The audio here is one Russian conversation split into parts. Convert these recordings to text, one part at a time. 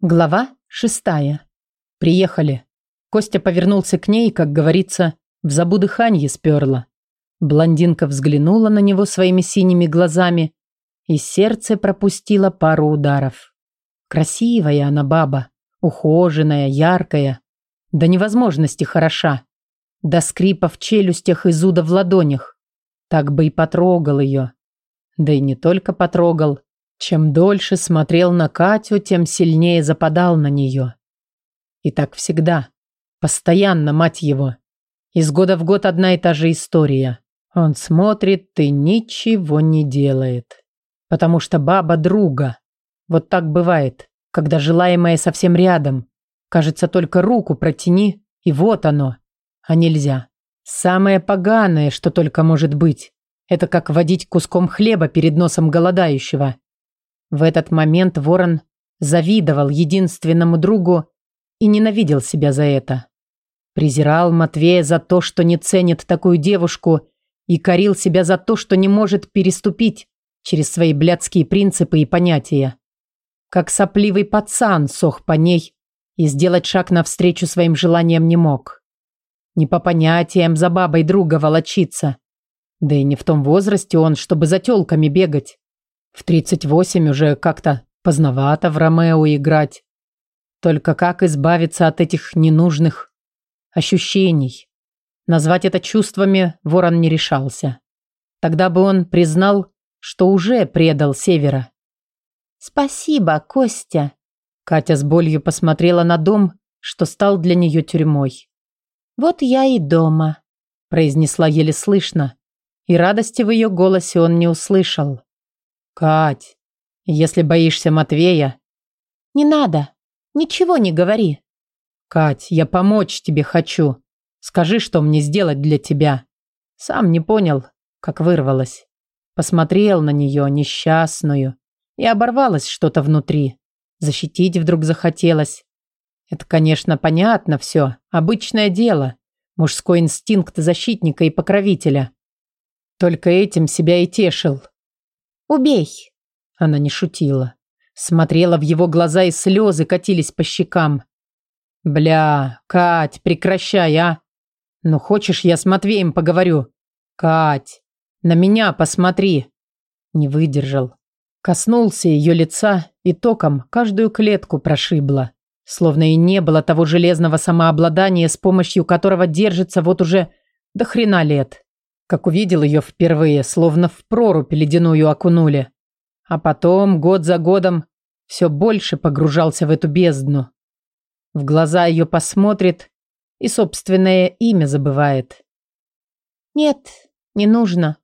Глава шестая. Приехали. Костя повернулся к ней, как говорится, в забу дыханье сперла. Блондинка взглянула на него своими синими глазами, и сердце пропустило пару ударов. Красивая она баба, ухоженная, яркая, до невозможности хороша, до скрипа в челюстях и зуда в ладонях. Так бы и потрогал ее. Да и не только потрогал, чем дольше смотрел на Катю, тем сильнее западал на нее. И так всегда. Постоянно, мать его. Из года в год одна и та же история. Он смотрит и ничего не делает. Потому что баба друга. Вот так бывает, когда желаемое совсем рядом. Кажется, только руку протяни, и вот оно. А нельзя. Самое поганое, что только может быть, это как водить куском хлеба перед носом голодающего. В этот момент Ворон завидовал единственному другу и ненавидел себя за это. Презирал Матвея за то, что не ценит такую девушку, и корил себя за то, что не может переступить через свои блядские принципы и понятия. Как сопливый пацан сох по ней и сделать шаг навстречу своим желаниям не мог. Не по понятиям за бабой друга волочиться. Да и не в том возрасте он, чтобы за тёлками бегать. В 38 уже как-то поздновато в Ромео играть. Только как избавиться от этих ненужных ощущений? Назвать это чувствами Ворон не решался. Тогда бы он признал, что уже предал Севера. «Спасибо, Костя!» Катя с болью посмотрела на дом, что стал для нее тюрьмой. «Вот я и дома», – произнесла еле слышно, и радости в ее голосе он не услышал. «Кать, если боишься Матвея...» «Не надо, ничего не говори». «Кать, я помочь тебе хочу. Скажи, что мне сделать для тебя». Сам не понял, как вырвалась. Посмотрел на нее, несчастную, и оборвалось что-то внутри. Защитить вдруг захотелось. Это, конечно, понятно все, обычное дело. Мужской инстинкт защитника и покровителя. Только этим себя и тешил. «Убей!» Она не шутила. Смотрела в его глаза, и слезы катились по щекам. «Бля, Кать, прекращай, а! Ну, хочешь, я с Матвеем поговорю? Кать, на меня посмотри!» Не выдержал. Коснулся ее лица и током каждую клетку прошибло. Словно и не было того железного самообладания, с помощью которого держится вот уже до хрена лет. Как увидел ее впервые, словно в прорубь ледяную окунули. А потом, год за годом, все больше погружался в эту бездну. В глаза ее посмотрит и собственное имя забывает. «Нет, не нужно.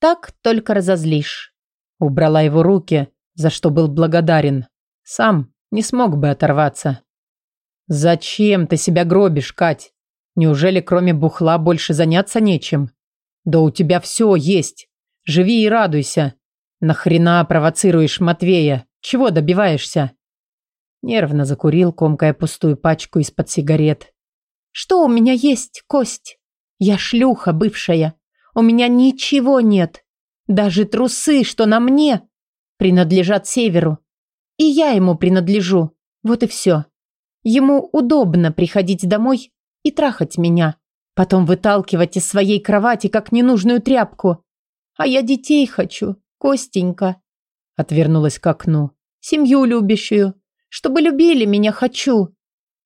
Так только разозлишь». Убрала его руки, за что был благодарен. Сам не смог бы оторваться. «Зачем ты себя гробишь, Кать? Неужели кроме бухла больше заняться нечем?» Да у тебя все есть. Живи и радуйся. Нахрена провоцируешь Матвея? Чего добиваешься? Нервно закурил, комкая пустую пачку из-под сигарет. Что у меня есть, Кость? Я шлюха бывшая. У меня ничего нет. Даже трусы, что на мне, принадлежат Северу. И я ему принадлежу. Вот и все. Ему удобно приходить домой и трахать меня. Потом выталкивать из своей кровати, как ненужную тряпку. А я детей хочу, Костенька. Отвернулась к окну. Семью любящую. Чтобы любили меня хочу.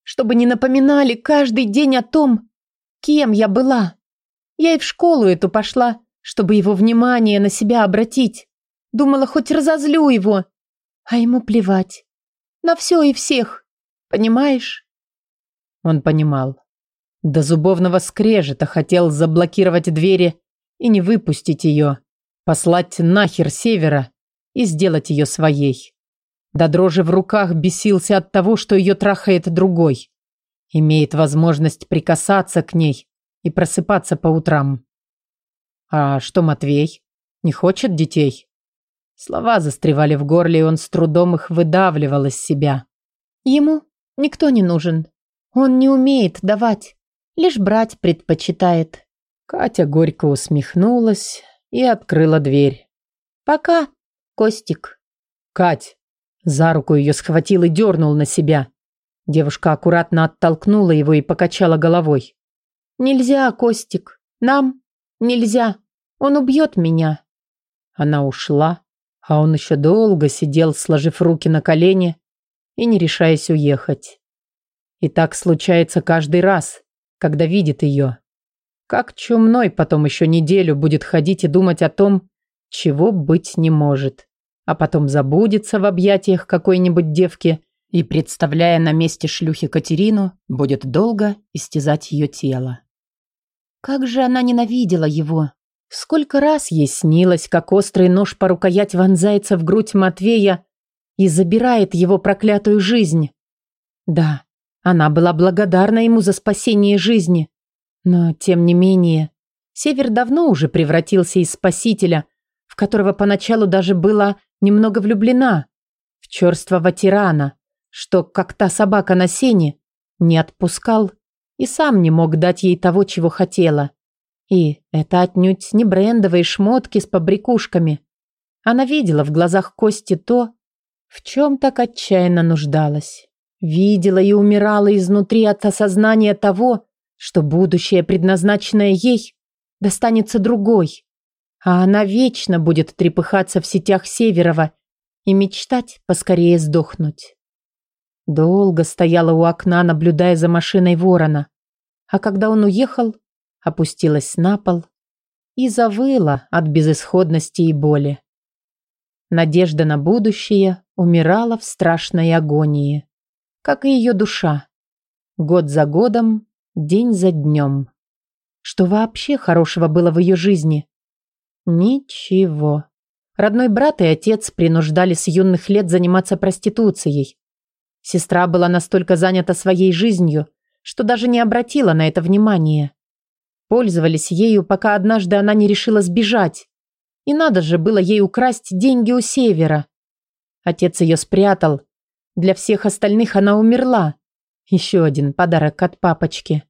Чтобы не напоминали каждый день о том, кем я была. Я и в школу эту пошла, чтобы его внимание на себя обратить. Думала, хоть разозлю его. А ему плевать. На все и всех. Понимаешь? Он понимал. До зубовного скрежета хотел заблокировать двери и не выпустить ее, послать нахер севера и сделать ее своей. До дрожи в руках бесился от того, что ее трахает другой. Имеет возможность прикасаться к ней и просыпаться по утрам. А что Матвей? Не хочет детей? Слова застревали в горле, и он с трудом их выдавливал из себя. Ему никто не нужен. Он не умеет давать. Лишь брать предпочитает. Катя горько усмехнулась и открыла дверь. Пока, Костик. Кать, За руку ее схватил и дернул на себя. Девушка аккуратно оттолкнула его и покачала головой. «Нельзя, Костик. Нам нельзя. Он убьет меня». Она ушла, а он еще долго сидел, сложив руки на колени и не решаясь уехать. И так случается каждый раз, когда видит ее. Как чумной потом еще неделю будет ходить и думать о том, чего быть не может. А потом забудется в объятиях какой-нибудь девки и, представляя на месте шлюхи Катерину, будет долго истязать ее тело. Как же она ненавидела его! Сколько раз ей снилось, как острый нож по рукоять вонзается в грудь Матвея и забирает его проклятую жизнь. Да, она была благодарна ему за спасение жизни. Но, тем не менее, Север давно уже превратился из спасителя, в которого поначалу даже была немного влюблена, в черствого тирана, что, как та собака на сене, не отпускал и сам не мог дать ей того, чего хотела. И это отнюдь не брендовые шмотки с побрякушками. Она видела в глазах Кости то, в чем так отчаянно нуждалась. Видела и умирала изнутри от осознания того, что будущее, предназначенное ей, достанется другой. А она вечно будет трепыхаться в сетях Северова и мечтать поскорее сдохнуть. Долго стояла у окна, наблюдая за машиной ворона. А когда он уехал, опустилась на пол и завыла от безысходности и боли. Надежда на будущее умирала в страшной агонии, как и ее душа. Год за годом, день за днем. Что вообще хорошего было в ее жизни? Ничего. Родной брат и отец принуждали с юных лет заниматься проституцией. Сестра была настолько занята своей жизнью, что даже не обратила на это внимания. Пользовались ею, пока однажды она не решила сбежать. И надо же было ей украсть деньги у Севера. Отец ее спрятал. Для всех остальных она умерла. Еще один подарок от папочки.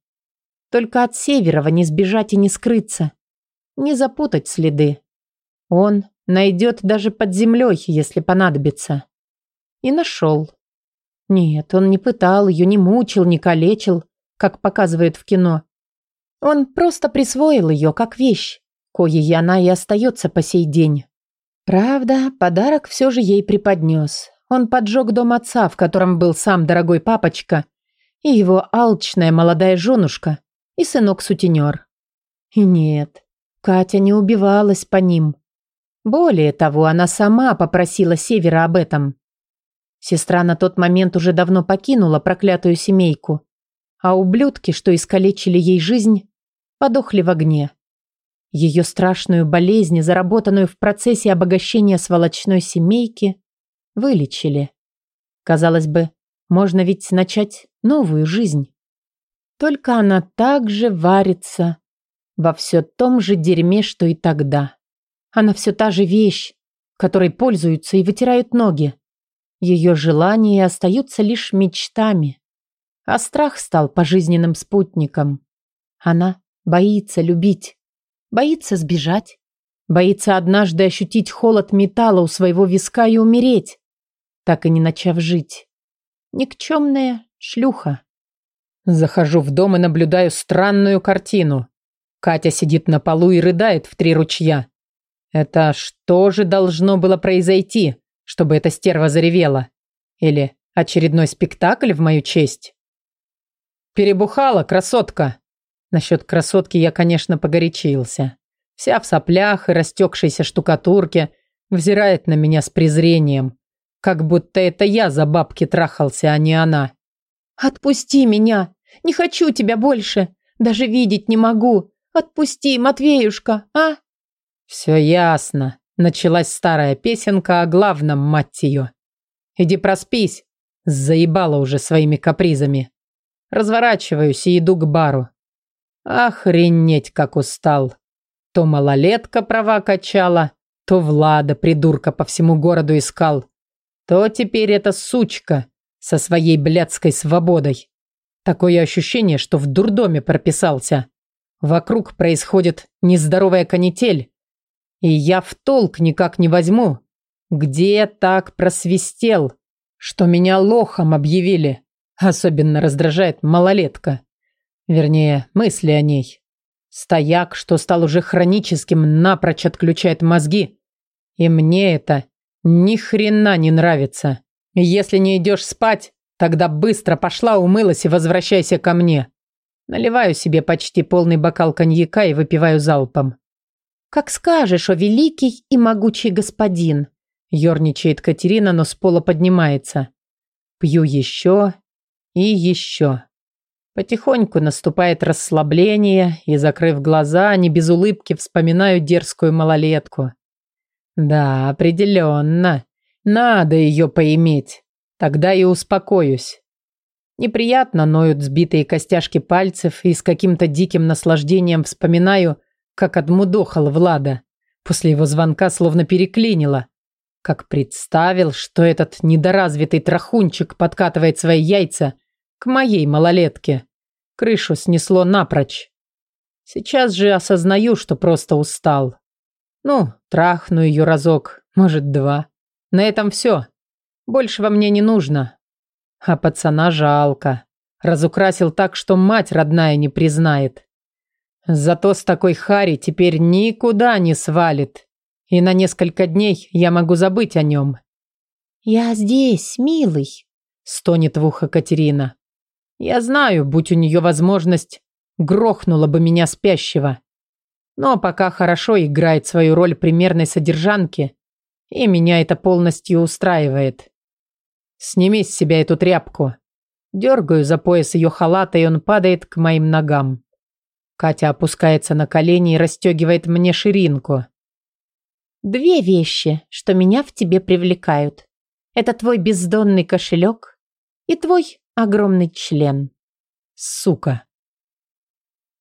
Только от Северова не сбежать и не скрыться. Не запутать следы. Он найдет даже под землей, если понадобится. И нашел. Нет, он не пытал ее, не мучил, не калечил, как показывают в кино. Он просто присвоил ее как вещь, коей она и остается по сей день. Правда, подарок все же ей преподнес. Он поджег дом отца, в котором был сам дорогой папочка, и его алчная молодая женушка, и сынок-сутенер. И нет, Катя не убивалась по ним. Более того, она сама попросила Севера об этом. Сестра на тот момент уже давно покинула проклятую семейку, а ублюдки, что искалечили ей жизнь, подохли в огне. Ее страшную болезнь, заработанную в процессе обогащения сволочной семейки, вылечили. Казалось бы, можно ведь начать новую жизнь. Только она также варится во все том же дерьме, что и тогда. Она все та же вещь, которой пользуются и вытирают ноги. Ее желания остаются лишь мечтами. А страх стал пожизненным спутником. Она Боится любить. Боится сбежать. Боится однажды ощутить холод металла у своего виска и умереть, так и не начав жить. Никчемная шлюха. Захожу в дом и наблюдаю странную картину. Катя сидит на полу и рыдает в три ручья. Это что же должно было произойти, чтобы эта стерва заревела? Или очередной спектакль в мою честь? Перебухала, красотка. Насчет красотки я, конечно, погорячился. Вся в соплях и растекшейся штукатурке, взирает на меня с презрением. Как будто это я за бабки трахался, а не она. «Отпусти меня! Не хочу тебя больше! Даже видеть не могу! Отпусти, Матвеюшка, а?» «Все ясно», — началась старая песенка о главном, мать ее. «Иди проспись», — заебала уже своими капризами. Разворачиваюсь и иду к бару. Охренеть, как устал. То малолетка права качала, то Влада, придурка, по всему городу искал, то теперь эта сучка со своей блядской свободой. Такое ощущение, что в дурдоме прописался. Вокруг происходит нездоровая канитель, и я в толк никак не возьму. Где так просвистел, что меня лохом объявили. Особенно раздражает малолетка. Вернее, мысли о ней. Стояк, что стал уже хроническим, напрочь отключает мозги. И мне это ни хрена не нравится. Если не идешь спать, тогда быстро пошла, умылась и возвращайся ко мне. Наливаю себе почти полный бокал коньяка и выпиваю залпом. «Как скажешь, о великий и могучий господин!» Ёрничает Катерина, но с пола поднимается. Пью еще и еще. Потихоньку наступает расслабление, и, закрыв глаза, не без улыбки вспоминаю дерзкую малолетку. Да, определенно. Надо ее поиметь. Тогда и успокоюсь. Неприятно ноют сбитые костяшки пальцев, и с каким-то диким наслаждением вспоминаю, как отмудохал Влада. После его звонка словно переклинило. Как представил, что этот недоразвитый трахунчик подкатывает свои яйца к моей малолетке. Крышу снесло напрочь. Сейчас же осознаю, что просто устал. Ну, трахну ее разок, может, два. На этом все. Большего мне не нужно. А пацана жалко. Разукрасил так, что мать родная не признает. Зато с такой Хари теперь никуда не свалит. И на несколько дней я могу забыть о нем. «Я здесь, милый», — стонет в ухо Катерина. Я знаю, будь у нее возможность, грохнула бы меня спящего. Но пока хорошо играет свою роль примерной содержанки, и меня это полностью устраивает. Сними с себя эту тряпку. Дергаю за пояс ее халата, и он падает к моим ногам. Катя опускается на колени и расстегивает мне ширинку. «Две вещи, что меня в тебе привлекают. Это твой бездонный кошелек и твой огромный член». «Сука!»